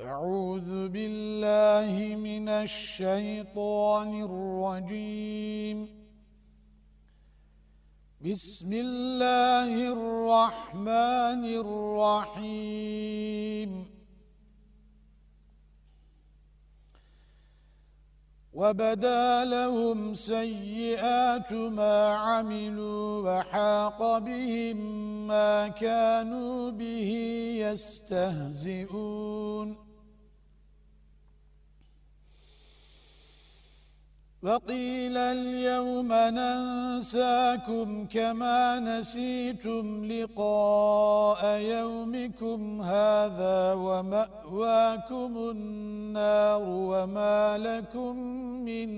أعوذ بالله من الشيطان الرجيم. بسم الله الرحمن الرحيم. وبدا لهم سيئات ما عملوا وحاق بهم ما كانوا به يستهزئون. وقيل اليوم ننساكم كما نسيتم لقاء يومكم هذا ومأواكم النار وما لكم من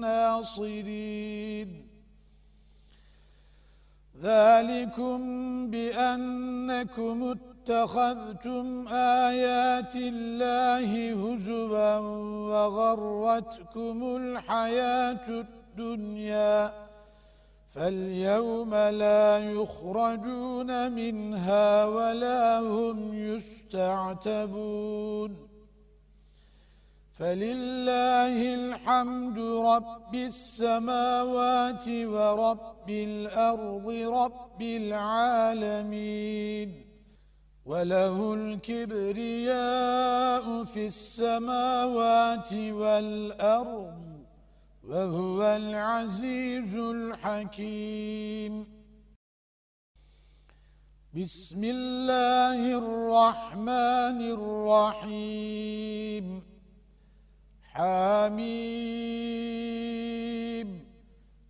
ناصرين. ذلكم بأنكم اتخذتم آيات الله هزبا وغرتكم الحياة الدنيا فاليوم لا يخرجون منها ولا هم يستعتبون فلله الحمد رب السماوات ورب الأرض رب العالمين وله الكبرياء في السماوات والأرض وهو العزيز الحكيم. بسم الله الرحمن الرحيم. حميم.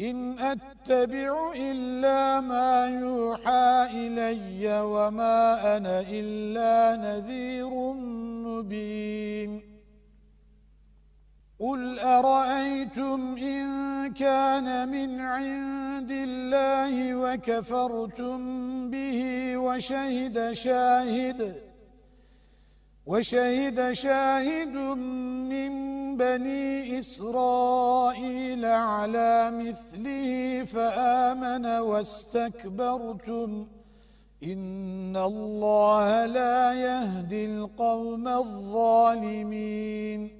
إن أتبع إلا ما يوحى إلي وما أنا إلا نذير مبين. قل أرأيتم إن كان من عند الله وكفرتم به وشهد شاهد وشهد شاهد من بني إسرائيل على مثله فآمن واستكبرتم. إن الله لا يهدي القوم الظالمين.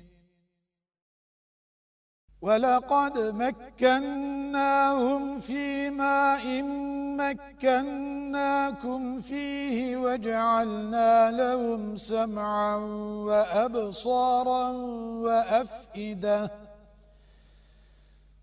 ولقد مكناهم في ماء مكناكم فيه وجعلنا لهم سمعا وأبصارا وأفئدة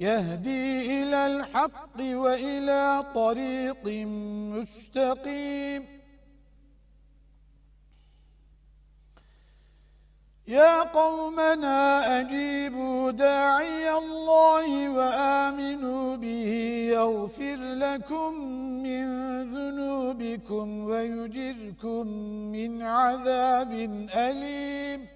يهدي إلى الحق وإلى طريق مستقيم. يا قومنا أجيبوا داعي الله وآمنوا به يغفر لكم من ذنوبكم ويجركم من عذاب أليم.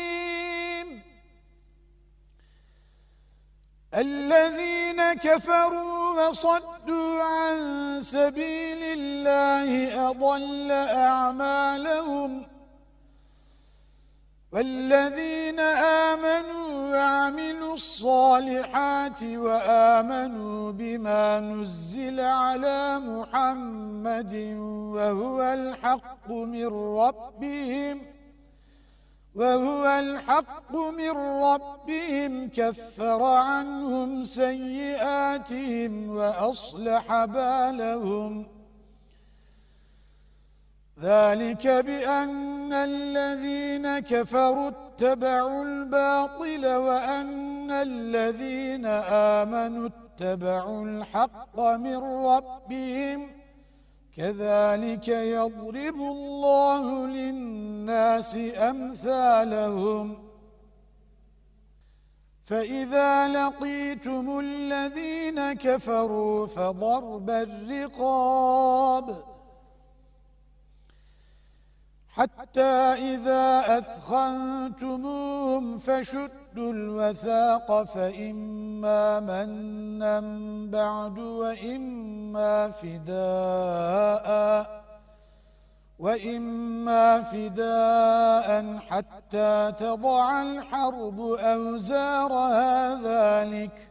الذين كفروا وصدوا عن سبيل الله أضل أعمالهم والذين آمنوا وعملوا الصالحات وآمنوا بما نزل على محمد وهو الحق من ربهم وهو الحق من ربهم كفر عنهم سيئاتهم وأصلح بالهم. ذلك بأن الذين كفروا اتبعوا الباطل وأن الذين آمنوا اتبعوا الحق من ربهم. كذلك يضرب الله للناس أمثالهم. فإذا لقيتم الذين كفروا فضرب الرقاب. حتى إذا أثخنتموهم فشدوا الوثاق فإما منا بعد وإما فداء وإما فداء حتى تضع الحرب أوزارها ذلك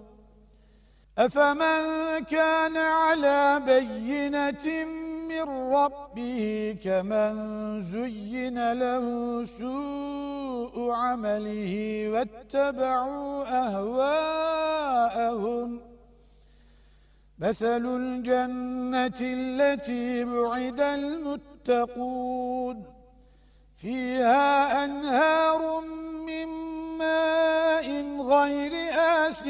أفمن كان على بينة من ربه كمن زين له سوء عمله واتبعوا أهواءهم. مثل الجنة التي بعد المتقون فيها أنهار من ماء غير آس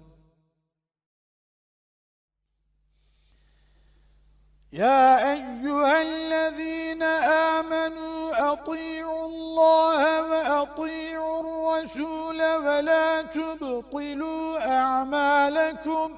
يا أيها الذين آمنوا أطيعوا الله وأطيعوا الرسول ولا تبطلوا أعمالكم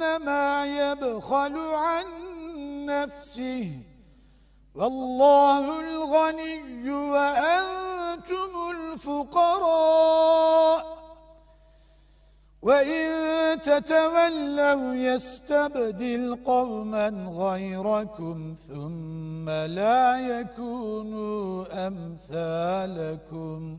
إنما يبخل عن نفسه. والله الغني وأنتم الفقراء. وإن تتولوا يستبدل قوما غيركم ثم لا يكونوا أمثالكم.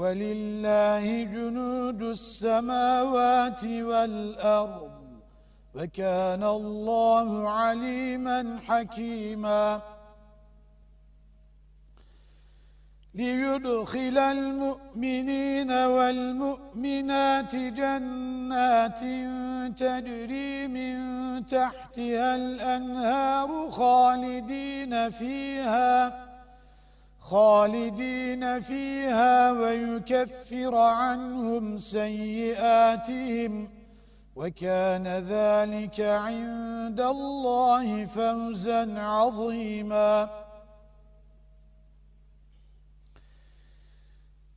ولله جنود السماوات والأرض وكان الله عليما حكيما. ليدخل المؤمنين والمؤمنات جنات تجري من تحتها الأنهار خالدين فيها. خالدين فيها ويكفر عنهم سيئاتهم وكان ذلك عند الله فوزا عظيماً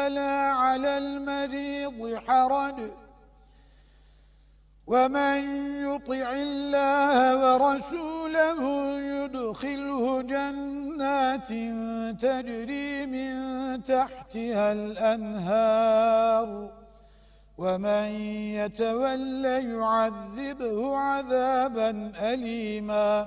وَلَا عَلَى الْمَرِيضِ حَرَجٌ. وَمَنْ يُطِعِ اللَّهَ وَرَسُولَهُ يُدْخِلْهُ جَنَّاتٍ تَجْرِي مِنْ تَحْتِهَا الْأَنْهَارُ. وَمَنْ يَتَوَلَّ يُعَذِّبْهُ عَذَابًا أَلِيمًا.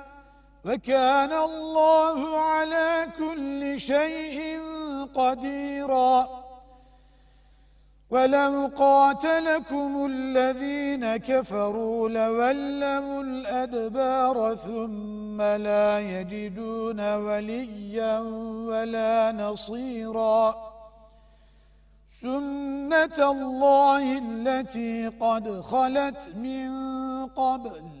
وكان الله على كل شيء قديرا. ولو قاتلكم الذين كفروا لولوا الأدبار ثم لا يجدون وليا ولا نصيرا. سنة الله التي قد خلت من قبل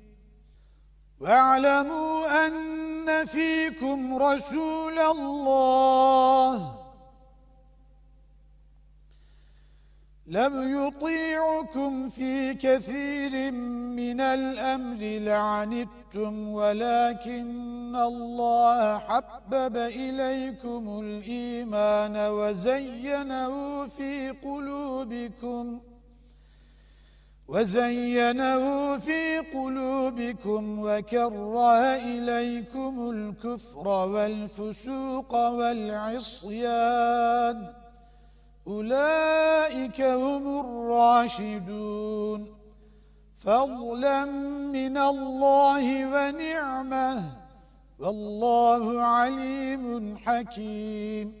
واعلموا أن فيكم رسول الله. لم يطيعكم في كثير من الأمر لعنتم ولكن الله حبب إليكم الإيمان وزينه في قلوبكم. وزينه في قلوبكم وكره إليكم الكفر والفسوق والعصيان. أولئك هم الراشدون. فضلا من الله ونعمة. والله عليم حكيم.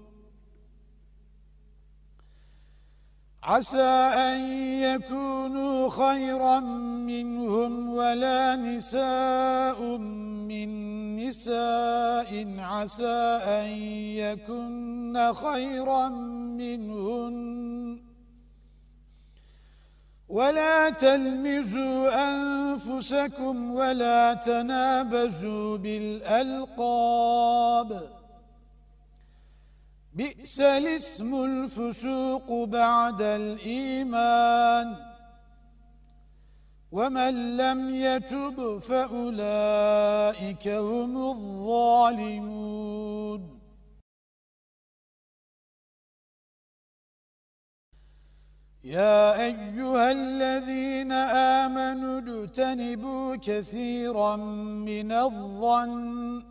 عسى أن يكونوا خيرا منهم ولا نساء من نساء. عسى أن يكن خيرا منهن. ولا تلمزوا أنفسكم ولا تنابزوا بالألقاب. بئس الاسم الفسوق بعد الإيمان. ومن لم يتب فأولئك هم الظالمون. يا أيها الذين آمنوا اجتنبوا كثيرا من الظن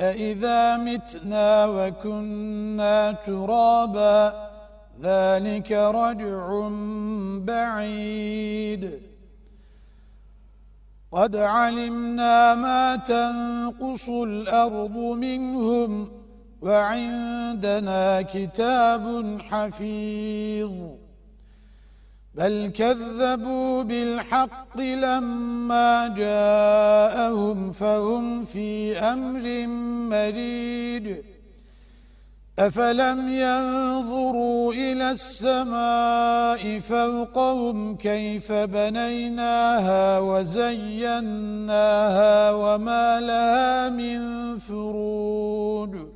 أَإِذَا مِتْنَا وَكُنَّا تُرَابًا ذَلِكَ رَجْعٌ بَعِيدٌ. قَدْ عَلِمْنَا مَا تَنقُصُ الْأَرْضُ مِنْهُمْ وَعِندَنَا كِتَابٌ حَفِيظٌ. بل كذبوا بالحق لما جاءهم فهم في أمر مريد. أفلم ينظروا إلى السماء فوقهم كيف بنيناها وزيناها وما لها من فروج.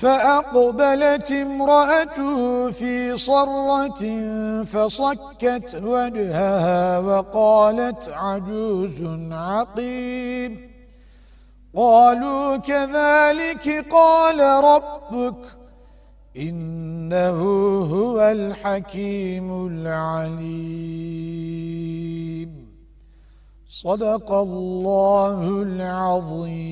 فأقبلت امرأته في صرة فصكت وجهها وقالت عجوز عقيم. قالوا كذلك قال ربك إنه هو الحكيم العليم. صدق الله العظيم.